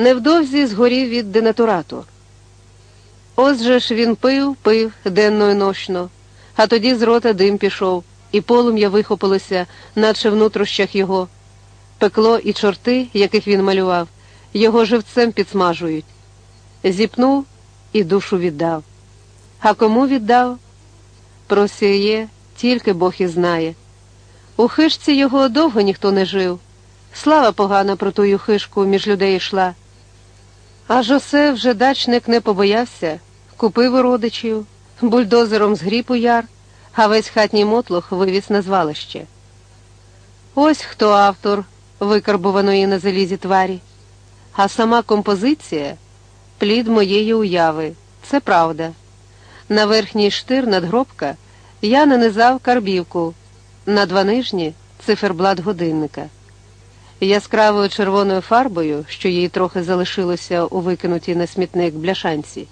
невдовзі згорів від денатурату. Ось же ж він пив, пив денно і нощно, а тоді з рота дим пішов, і полум'я вихопилося, наче в нутрощах його. Пекло і чорти, яких він малював, його живцем підсмажують. Зіпнув і душу віддав. А кому віддав? Про сіє тільки Бог і знає. У хишці його довго ніхто не жив. Слава погана про тую хишку між людей йшла. Аж осе вже дачник не побоявся, купив у родичів, бульдозером згріб у яр, а весь хатній мотлох вивіз на звалище. Ось хто автор викарбуваної на залізі тварі, а сама композиція плід моєї уяви, це правда. На верхній штир надгробка я нанизав карбівку, на два нижні циферблат годинника. Яскравою червоною фарбою, що їй трохи залишилося у викинутій на смітник бляшанці,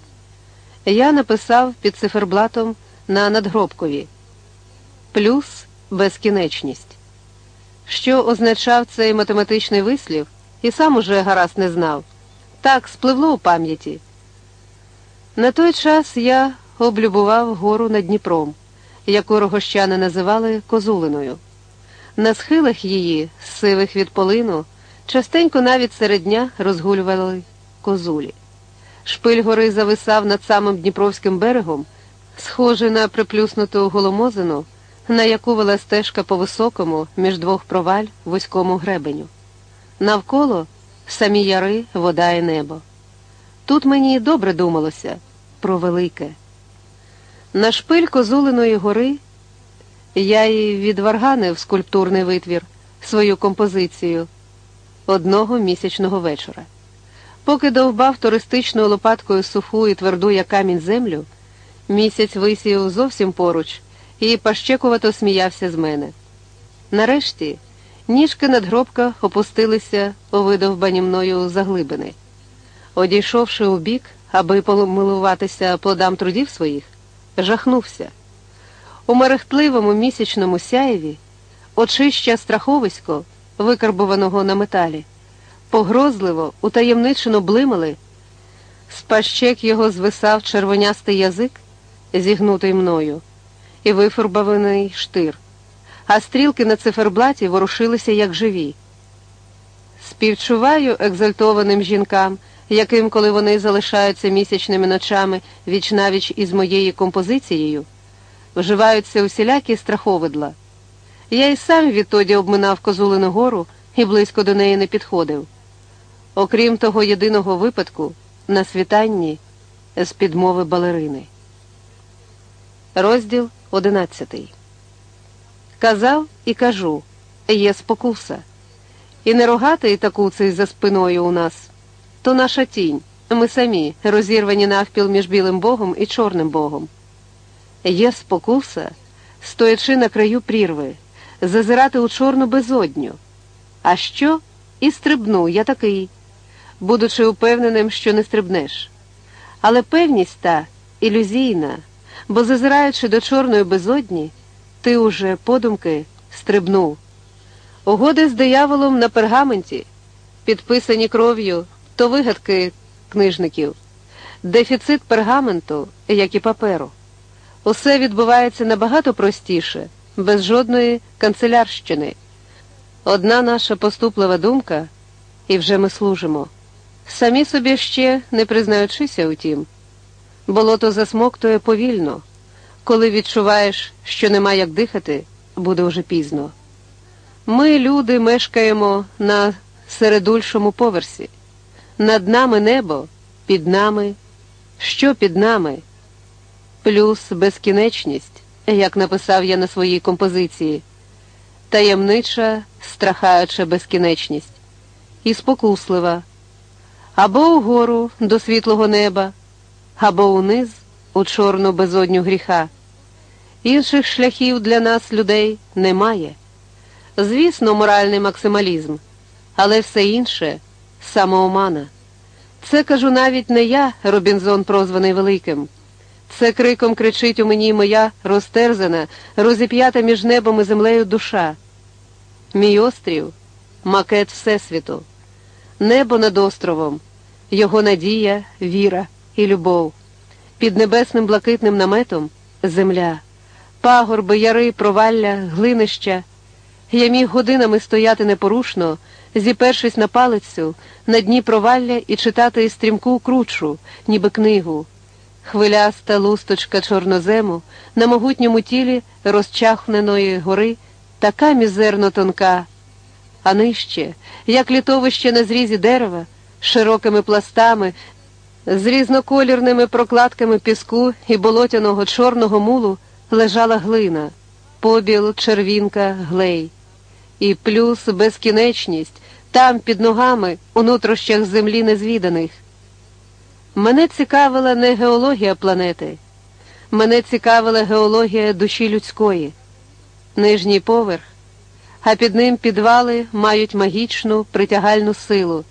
я написав під циферблатом на надгробкові плюс безкінечність. Що означав цей математичний вислів, і сам уже гаразд не знав. Так спливло у пам'яті. На той час я облюбував гору над Дніпром, яку рогощани називали Козулиною. На схилах її, сивих від полину, частенько навіть серед дня розгулювали козулі. Шпиль гори зависав над самим Дніпровським берегом, схожий на приплюснуту голомозину, на яку вела стежка по високому, між двох проваль вузькому гребеню. Навколо самі яри, вода і небо. Тут мені добре думалося про велике. На шпиль Козулиної гори я й відварганив скульптурний витвір, свою композицію одного місячного вечора. Поки довбав туристичною лопаткою суху і тверду як камінь землю, місяць висів зовсім поруч і пащекувато сміявся з мене. Нарешті ніжки надгробка опустилися у видовбані мною заглибини. Одійшовши у бік, аби помилуватися плодам трудів своїх, жахнувся. У мерехтливому місячному сяєві очища страховисько, викарбуваного на металі, погрозливо, утаємничено блимали, з пащек його звисав червонястий язик, зігнутий мною, і вифурбований штир, а стрілки на циферблаті ворушилися, як живі. Співчуваю екзальтованим жінкам, яким, коли вони залишаються місячними ночами віч навіч із моєю композицією вживаються усілякі страховидла. Я й сам відтоді обминав Козулину гору і близько до неї не підходив. Окрім того єдиного випадку, на світанні з підмови балерини. Розділ одинадцятий. Казав і кажу є спокуса. І не рогатий такуций за спиною у нас, то наша тінь, ми самі, розірвані навпіл між білим богом і чорним богом. Є спокуса, стоячи на краю прірви, зазирати у чорну безодню. А що? І стрибну, я такий, будучи упевненим, що не стрибнеш. Але певність та ілюзійна, бо зазираючи до чорної безодні, ти уже подумки стрибнув. Угоди з дияволом на пергаменті, підписані кров'ю, то вигадки книжників, дефіцит пергаменту, як і паперу. Усе відбувається набагато простіше, без жодної канцелярщини. Одна наша поступлива думка, і вже ми служимо. Самі собі ще не признаючися утім. Болото засмоктує повільно. Коли відчуваєш, що нема як дихати, буде вже пізно. Ми, люди, мешкаємо на середульшому поверсі. Над нами небо, під нами. Що під нами? Плюс безкінечність, як написав я на своїй композиції, таємнича, страхаюча безкінечність, і спокуслива, або угору до світлого неба, або униз у чорну безодню гріха. Інших шляхів для нас, людей, немає. Звісно, моральний максималізм, але все інше самоомана. Це кажу навіть не я, Робінзон, прозваний Великим. Це криком кричить у мені моя розтерзана, розіп'ята між небом і землею душа. Мій острів макет Всесвіту, небо над островом, його надія, віра і любов. Під небесним блакитним наметом земля, пагорби, яри, провалля, глинища. Я міг годинами стояти непорушно, зіпершись на палицю, на дні провалля і читати стрімку кручу, ніби книгу. Хвиляста лусточка чорнозему на могутньому тілі розчахненої гори, така мізерно тонка, а нижче, як літовище на зрізі дерева, широкими пластами, з різноколірними прокладками піску і болотяного чорного мулу лежала глина, побіл, червінка, глей. І плюс безкінечність там під ногами у нутрощах землі незвіданих. Мене цікавила не геологія планети, мене цікавила геологія душі людської, нижній поверх, а під ним підвали мають магічну притягальну силу.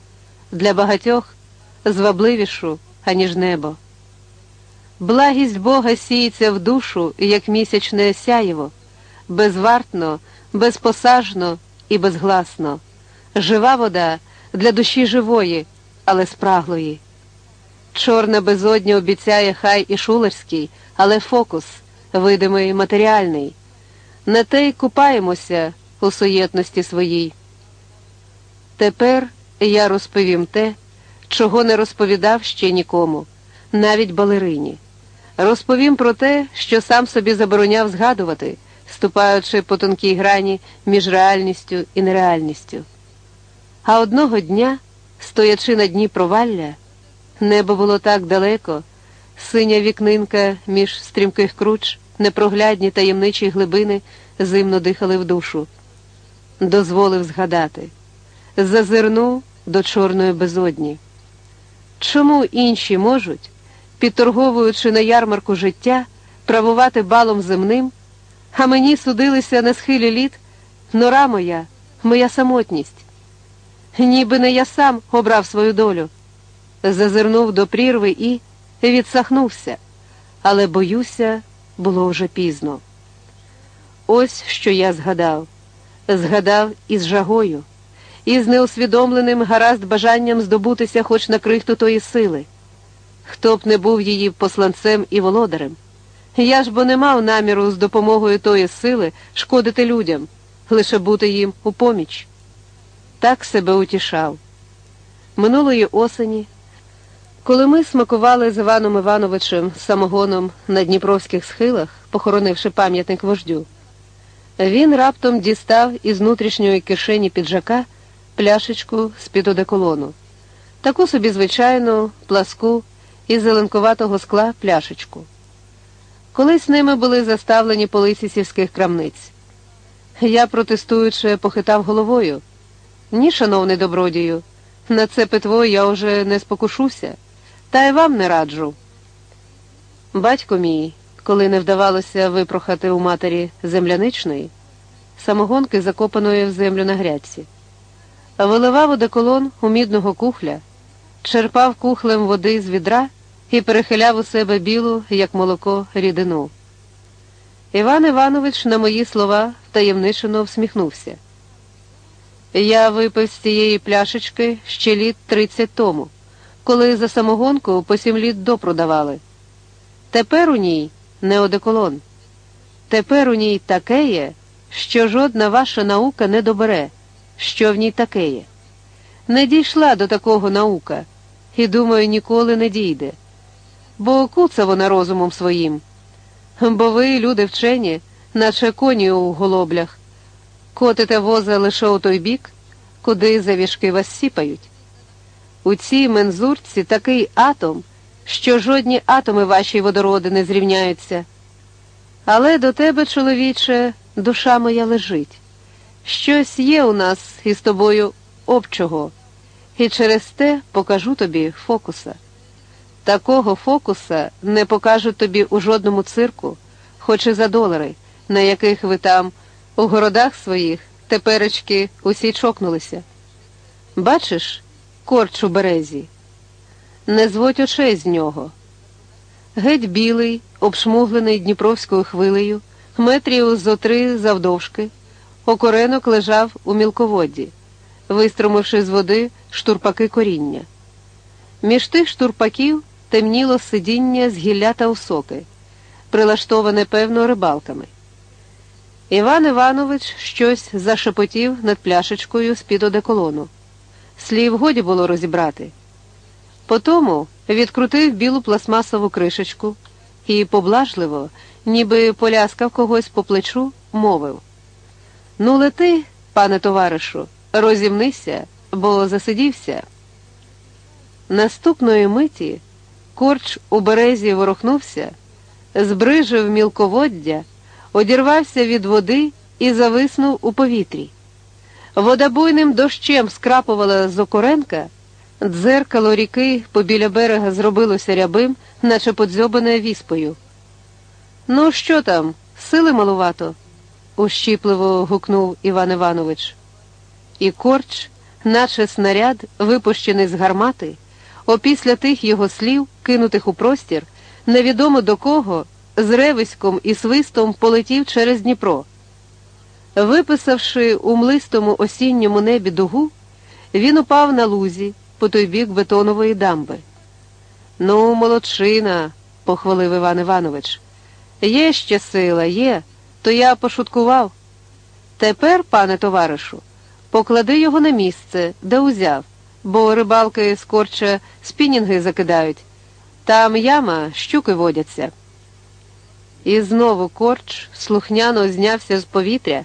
Для багатьох звабливішу, аніж небо. Благість Бога сіється в душу, як місячне сяєво, безвартно, безпосажно і безгласно, жива вода для душі живої, але спраглої. Чорна безодня обіцяє хай і шулерський, але фокус, видимий матеріальний. На те й купаємося у суєтності своїй. Тепер я розповім те, чого не розповідав ще нікому, навіть балерині. Розповім про те, що сам собі забороняв згадувати, ступаючи по тонкій грані між реальністю і нереальністю. А одного дня, стоячи на дні провалля, Небо було так далеко, синя вікнинка між стрімких круч, непроглядні таємничі глибини зимно дихали в душу. Дозволив згадати, зазирнув до чорної безодні. Чому інші можуть, підторговуючи на ярмарку життя, правувати балом земним, а мені судилися на схилі літ нора моя, моя самотність? Ніби не я сам обрав свою долю зазирнув до прірви і відсахнувся, але, боюся, було вже пізно. Ось що я згадав, згадав із жагою, із неусвідомленим гаразд бажанням здобутися хоч на крихту тої сили. Хто б не був її посланцем і володарем. Я ж бо не мав наміру з допомогою тої сили шкодити людям, лише бути їм у поміч. Так себе утішав. Минулої осені. Коли ми смакували з Іваном Івановичем самогоном на дніпровських схилах, похоронивши пам'ятник вождю, він раптом дістав із внутрішньої кишені піджака пляшечку з-під одеколону, таку собі звичайну пласку із зеленкуватого скла пляшечку. Колись ними були заставлені полиці сільських крамниць. Я, протестуючи, похитав головою. Ні, шановний добродію, на це питво я вже не спокушуся та й вам не раджу. Батько мій, коли не вдавалося випрохати у матері земляничної, самогонки закопаної в землю на грядці, виливав одеколон у мідного кухля, черпав кухлем води з відра і перехиляв у себе білу, як молоко, рідину. Іван Іванович на мої слова таємничено всміхнувся. Я випив з цієї пляшечки ще літ тридцять тому коли за самогонку по сім літ допродавали. Тепер у ній не одеколон. Тепер у ній таке є, що жодна ваша наука не добере, що в ній таке є. Не дійшла до такого наука, і, думаю, ніколи не дійде. Бо куца вона розумом своїм. Бо ви, люди вчені, наче коні у голоблях, котите воза лише у той бік, куди завішки вас сіпають. У цій мензурці такий атом, що жодні атоми вашої водороди не зрівняються. Але до тебе, чоловіче, душа моя лежить. Щось є у нас із тобою обчого, і через те покажу тобі фокуса. Такого фокуса не покажуть тобі у жодному цирку, хоч і за долари, на яких ви там, у городах своїх, теперечки усі чокнулися. Бачиш? Корч у березі. Не зводь очей з нього. Геть білий, обшмуглений дніпровською хвилею, метрів зо три завдовжки, окоренок лежав у мілководді, виструмивши з води штурпаки коріння. Між тих штурпаків темніло сидіння з гілля та осоки, прилаштоване певно рибалками. Іван Іванович щось зашепотів над пляшечкою з-під одеколону. Слів годі було розібрати. Потому відкрутив білу пластмасову кришечку і поблажливо, ніби поляскав когось по плечу, мовив: Ну, лети, пане товаришу, розімнися, бо засидівся. Наступної миті корч у березі ворухнувся, збрижив мілководдя, одірвався від води і зависнув у повітрі. Вода буйним дощем скрапувала з окоренка, дзеркало ріки побіля берега зробилося рябим, наче подзьобане віспою. Ну, що там, сили малувато? ущіпливо гукнув Іван Іванович. І корч, наче снаряд, випущений з гармати, опісля тих його слів, кинутих у простір, невідомо до кого, з ревиськом і свистом полетів через Дніпро. Виписавши у млистому осінньому небі дугу, він упав на лузі по той бік бетонової дамби. Ну, молодчина, похвалив Іван Іванович. Є ще сила, є, то я пошуткував. Тепер, пане товаришу, поклади його на місце, де узяв, бо рибалки скорче спінінги закидають. Там яма, щуки водяться. І знову корч слухняно знявся з повітря,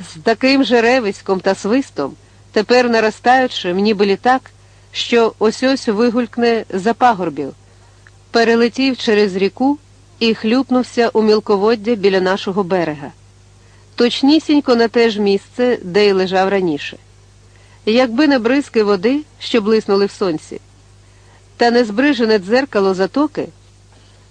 з таким же ревиськом та свистом, тепер наростаючим, ніби літак, що ось ось вигулькне за пагорбів, перелетів через ріку і хлюпнувся у мілководдя біля нашого берега, точнісінько на те ж місце, де й лежав раніше. Якби не бризки води, що блиснули в сонці, та не збрижене дзеркало затоки.